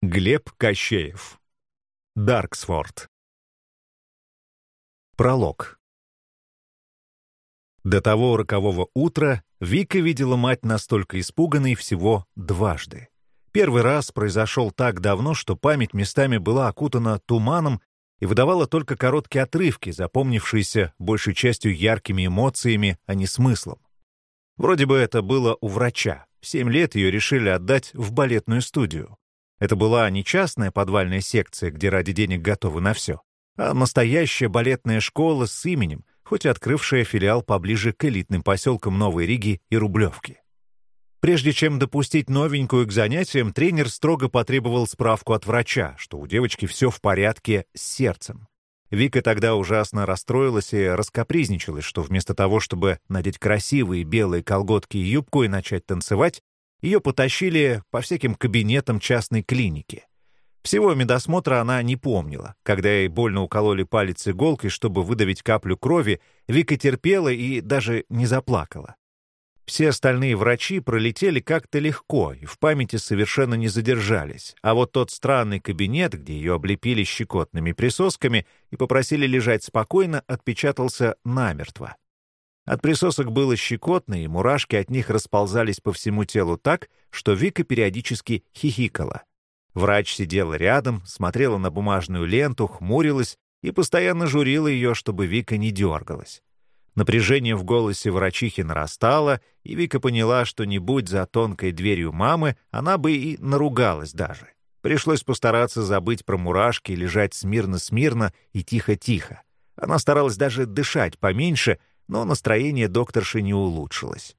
Глеб Кощеев. Дарксфорд. Пролог. До того рокового утра Вика видела мать настолько испуганной всего дважды. Первый раз произошел так давно, что память местами была окутана туманом и выдавала только короткие отрывки, запомнившиеся большей частью яркими эмоциями, а не смыслом. Вроде бы это было у врача. В семь лет ее решили отдать в балетную студию. Это была не частная подвальная секция, где ради денег готовы на все, а настоящая балетная школа с именем, хоть и открывшая филиал поближе к элитным поселкам Новой Риги и Рублевки. Прежде чем допустить новенькую к занятиям, тренер строго потребовал справку от врача, что у девочки все в порядке с сердцем. Вика тогда ужасно расстроилась и раскопризничалась, что вместо того, чтобы надеть красивые белые колготки и юбку и начать танцевать, ее потащили по всяким кабинетам частной клиники. Всего медосмотра она не помнила. Когда ей больно укололи палец иголкой, чтобы выдавить каплю крови, Вика терпела и даже не заплакала. Все остальные врачи пролетели как-то легко и в памяти совершенно не задержались. А вот тот странный кабинет, где ее облепили щекотными присосками и попросили лежать спокойно, отпечатался намертво. От присосок было щекотно, и мурашки от них расползались по всему телу так, что Вика периодически хихикала. Врач сидела рядом, смотрела на бумажную ленту, хмурилась и постоянно журила ее, чтобы Вика не дергалась. Напряжение в голосе врачихи нарастало, и Вика поняла, что не будь за тонкой дверью мамы, она бы и наругалась даже. Пришлось постараться забыть про мурашки, лежать смирно-смирно и тихо-тихо. Она старалась даже дышать поменьше, но настроение докторши не улучшилось.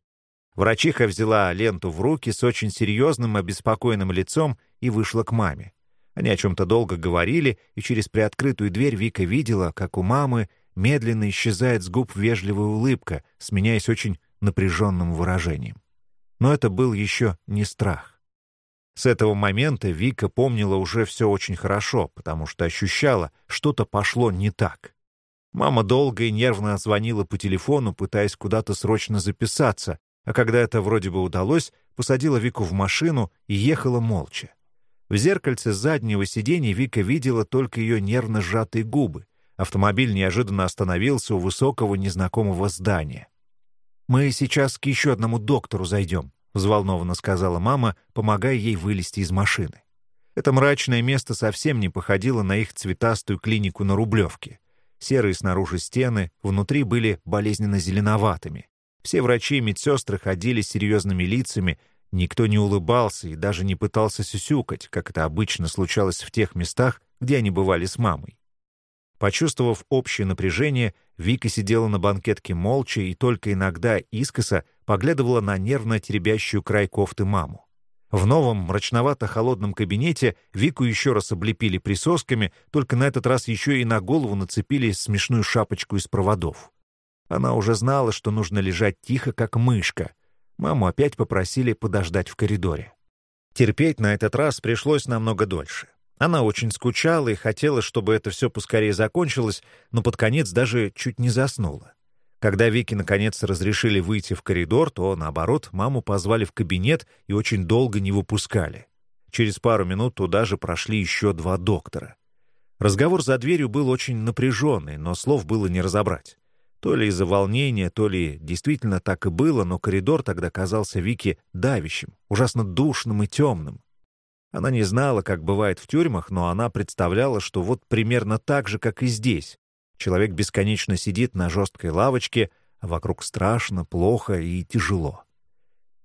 Врачиха взяла ленту в руки с очень серьезным, обеспокоенным лицом и вышла к маме. Они о чем-то долго говорили, и через приоткрытую дверь Вика видела, как у мамы медленно исчезает с губ вежливая улыбка, сменяясь очень напряженным выражением. Но это был еще не страх. С этого момента Вика помнила уже все очень хорошо, потому что ощущала, что-то пошло не так. Мама долго и нервно звонила по телефону, пытаясь куда-то срочно записаться, а когда это вроде бы удалось, посадила Вику в машину и ехала молча. В зеркальце заднего сиденья Вика видела только ее нервно сжатые губы. Автомобиль неожиданно остановился у высокого незнакомого здания. «Мы сейчас к еще одному доктору зайдем», — взволнованно сказала мама, помогая ей вылезти из машины. Это мрачное место совсем не походило на их цветастую клинику на Рублевке. Серые снаружи стены, внутри были болезненно зеленоватыми. Все врачи и медсестры ходили с серьезными лицами, никто не улыбался и даже не пытался сюсюкать, как это обычно случалось в тех местах, где они бывали с мамой. Почувствовав общее напряжение, Вика сидела на банкетке молча и только иногда искоса поглядывала на нервно теребящую край кофты маму. В новом мрачновато-холодном кабинете Вику еще раз облепили присосками, только на этот раз еще и на голову нацепили смешную шапочку из проводов. Она уже знала, что нужно лежать тихо, как мышка. Маму опять попросили подождать в коридоре. Терпеть на этот раз пришлось намного дольше. Она очень скучала и хотела, чтобы это все поскорее закончилось, но под конец даже чуть не заснула. Когда Вики наконец разрешили выйти в коридор, то, наоборот, маму позвали в кабинет и очень долго не выпускали. Через пару минут туда же прошли еще два доктора. Разговор за дверью был очень напряженный, но слов было не разобрать. То ли из-за волнения, то ли действительно так и было, но коридор тогда казался Вике давящим, ужасно душным и темным. Она не знала, как бывает в тюрьмах, но она представляла, что вот примерно так же, как и здесь. Человек бесконечно сидит на жесткой лавочке, а вокруг страшно, плохо и тяжело.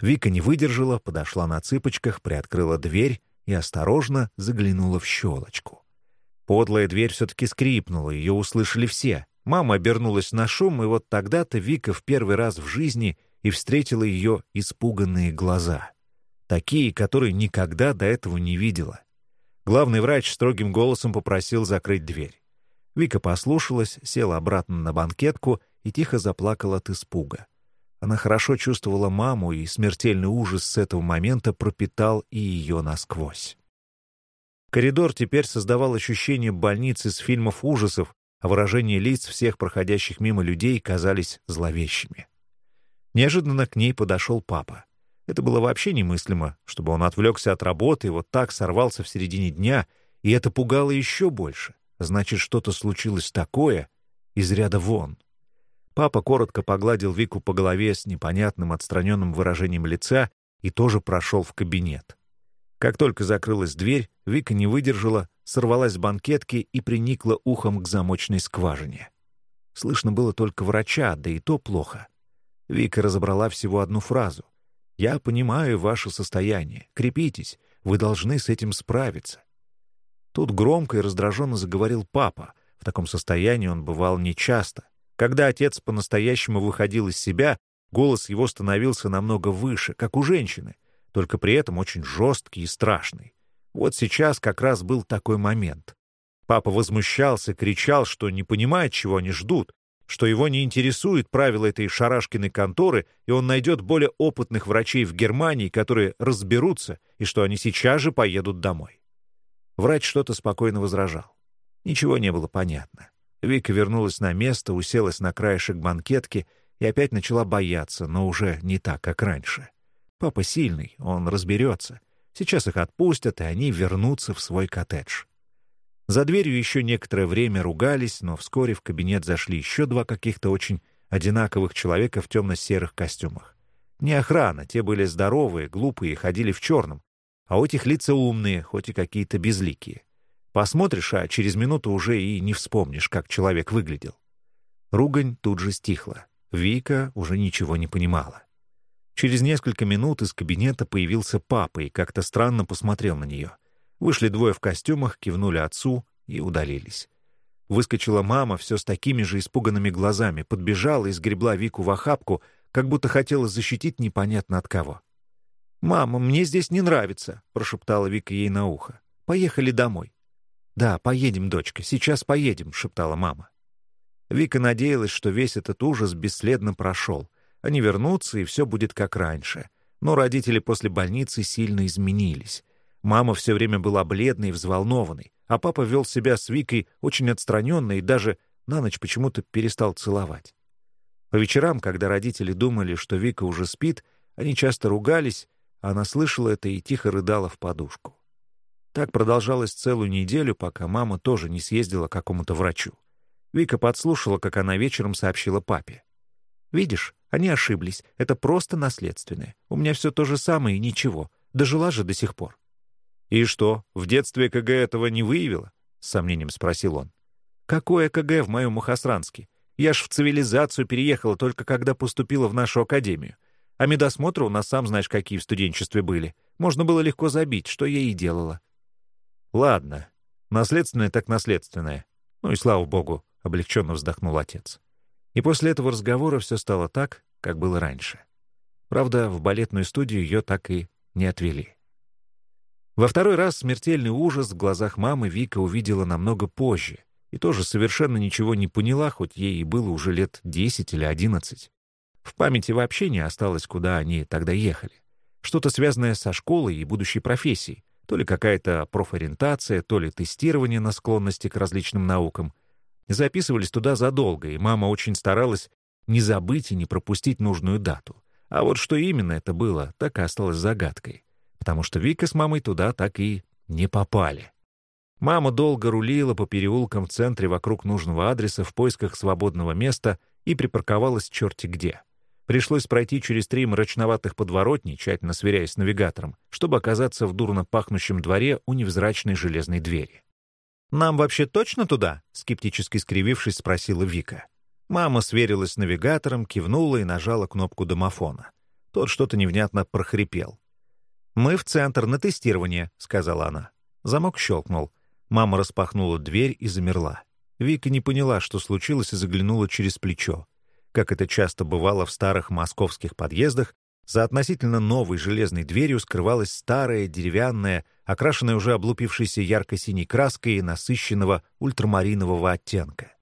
Вика не выдержала, подошла на цыпочках, приоткрыла дверь и осторожно заглянула в щелочку. Подлая дверь все-таки скрипнула, ее услышали все. Мама обернулась на шум, и вот тогда-то Вика в первый раз в жизни и встретила ее испуганные глаза. Такие, которые никогда до этого не видела. Главный врач строгим голосом попросил закрыть дверь. Вика послушалась, села обратно на банкетку и тихо заплакала от испуга. Она хорошо чувствовала маму, и смертельный ужас с этого момента пропитал и ее насквозь. Коридор теперь создавал ощущение больницы с фильмов ужасов, а выражения лиц всех проходящих мимо людей казались зловещими. Неожиданно к ней подошел папа. Это было вообще немыслимо, чтобы он отвлекся от работы и вот так сорвался в середине дня, и это пугало еще больше. Значит, что-то случилось такое из ряда вон. Папа коротко погладил Вику по голове с непонятным отстраненным выражением лица и тоже прошел в кабинет. Как только закрылась дверь, Вика не выдержала, сорвалась с банкетки и приникла ухом к замочной скважине. Слышно было только врача, да и то плохо. Вика разобрала всего одну фразу. «Я понимаю ваше состояние. Крепитесь. Вы должны с этим справиться». Тут громко и раздраженно заговорил папа. В таком состоянии он бывал нечасто. Когда отец по-настоящему выходил из себя, голос его становился намного выше, как у женщины, только при этом очень жесткий и страшный. Вот сейчас как раз был такой момент. Папа возмущался, кричал, что не понимает, чего они ждут, что его не интересует правила этой шарашкиной конторы, и он найдет более опытных врачей в Германии, которые разберутся, и что они сейчас же поедут домой. Врач что-то спокойно возражал. Ничего не было понятно. Вика вернулась на место, уселась на краешек банкетки и опять начала бояться, но уже не так, как раньше. Папа сильный, он разберется. Сейчас их отпустят, и они вернутся в свой коттедж. За дверью еще некоторое время ругались, но вскоре в кабинет зашли еще два каких-то очень одинаковых человека в темно-серых костюмах. Не охрана, те были здоровые, глупые и ходили в черном, а у этих лица умные, хоть и какие-то безликие. Посмотришь, а через минуту уже и не вспомнишь, как человек выглядел. Ругань тут же стихла. Вика уже ничего не понимала. Через несколько минут из кабинета появился папа и как-то странно посмотрел на нее. Вышли двое в костюмах, кивнули отцу и удалились. Выскочила мама все с такими же испуганными глазами, подбежала и сгребла Вику в охапку, как будто хотела защитить непонятно от кого. «Мама, мне здесь не нравится», — прошептала Вика ей на ухо. «Поехали домой». «Да, поедем, дочка, сейчас поедем», — шептала мама. Вика надеялась, что весь этот ужас бесследно прошел. Они вернутся, и все будет как раньше. Но родители после больницы сильно изменились. Мама все время была бледной и взволнованной, а папа вел себя с Викой очень отстраненно и даже на ночь почему-то перестал целовать. По вечерам, когда родители думали, что Вика уже спит, они часто ругались, она слышала это и тихо рыдала в подушку. Так продолжалось целую неделю, пока мама тоже не съездила к какому-то врачу. Вика подслушала, как она вечером сообщила папе. «Видишь, они ошиблись. Это просто наследственное. У меня все то же самое и ничего. Дожила же до сих пор». «И что, в детстве КГ этого не выявила?» — с сомнением спросил он. «Какое КГ в моем Мухосранске? Я ж в цивилизацию переехала только когда поступила в нашу академию. А медосмотры у нас, сам знаешь, какие в студенчестве были. Можно было легко забить, что я и делала». «Ладно. Наследственное так наследственное. Ну и слава богу», — облегченно вздохнул отец. И после этого разговора все стало так, как было раньше. Правда, в балетную студию ее так и не отвели. Во второй раз смертельный ужас в глазах мамы Вика увидела намного позже и тоже совершенно ничего не поняла, хоть ей и было уже лет 10 или 11. В памяти вообще не осталось, куда они тогда ехали. Что-то связанное со школой и будущей профессией, то ли какая-то профориентация, то ли тестирование на склонности к различным наукам. Записывались туда задолго, и мама очень старалась не забыть и не пропустить нужную дату. А вот что именно это было, так и осталось загадкой потому что Вика с мамой туда так и не попали. Мама долго рулила по переулкам в центре вокруг нужного адреса в поисках свободного места и припарковалась черти где. Пришлось пройти через три мрачноватых подворотни, тщательно сверяясь с навигатором, чтобы оказаться в дурно пахнущем дворе у невзрачной железной двери. «Нам вообще точно туда?» — скептически скривившись, спросила Вика. Мама сверилась с навигатором, кивнула и нажала кнопку домофона. Тот что-то невнятно прохрипел. «Мы в центр на тестирование», — сказала она. Замок щелкнул. Мама распахнула дверь и замерла. Вика не поняла, что случилось, и заглянула через плечо. Как это часто бывало в старых московских подъездах, за относительно новой железной дверью скрывалась старая, деревянная, окрашенная уже облупившейся ярко-синей краской насыщенного ультрамаринового оттенка.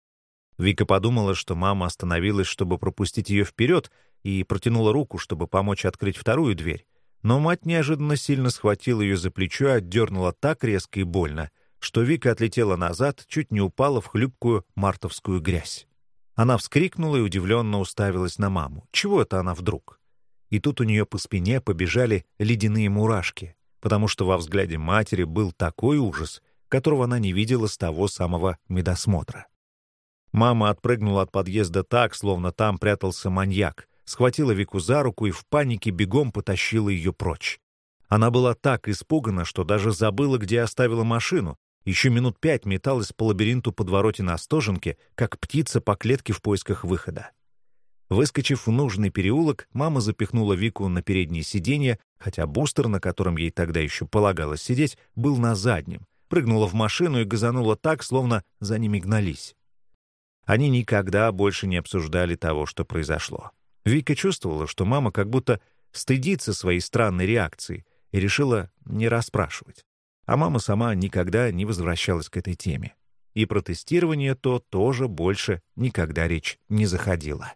Вика подумала, что мама остановилась, чтобы пропустить ее вперед, и протянула руку, чтобы помочь открыть вторую дверь. Но мать неожиданно сильно схватила ее за плечо и отдернула так резко и больно, что Вика отлетела назад, чуть не упала в хлюпкую мартовскую грязь. Она вскрикнула и удивленно уставилась на маму. Чего это она вдруг? и тут у нее по спине побежали ледяные мурашки, потому что во взгляде матери был такой ужас, которого она не видела с того самого медосмотра. Мама отпрыгнула от подъезда так, словно там прятался маньяк, схватила Вику за руку и в панике бегом потащила ее прочь. Она была так испугана, что даже забыла, где оставила машину, еще минут пять металась по лабиринту подворотен Остоженки, как птица по клетке в поисках выхода. Выскочив в нужный переулок, мама запихнула Вику на переднее сиденье, хотя бустер, на котором ей тогда еще полагалось сидеть, был на заднем, прыгнула в машину и газанула так, словно за ними гнались. Они никогда больше не обсуждали того, что произошло. Вика чувствовала, что мама как будто стыдится своей странной реакции и решила не расспрашивать. А мама сама никогда не возвращалась к этой теме. И про тестирование то тоже больше никогда речь не заходила.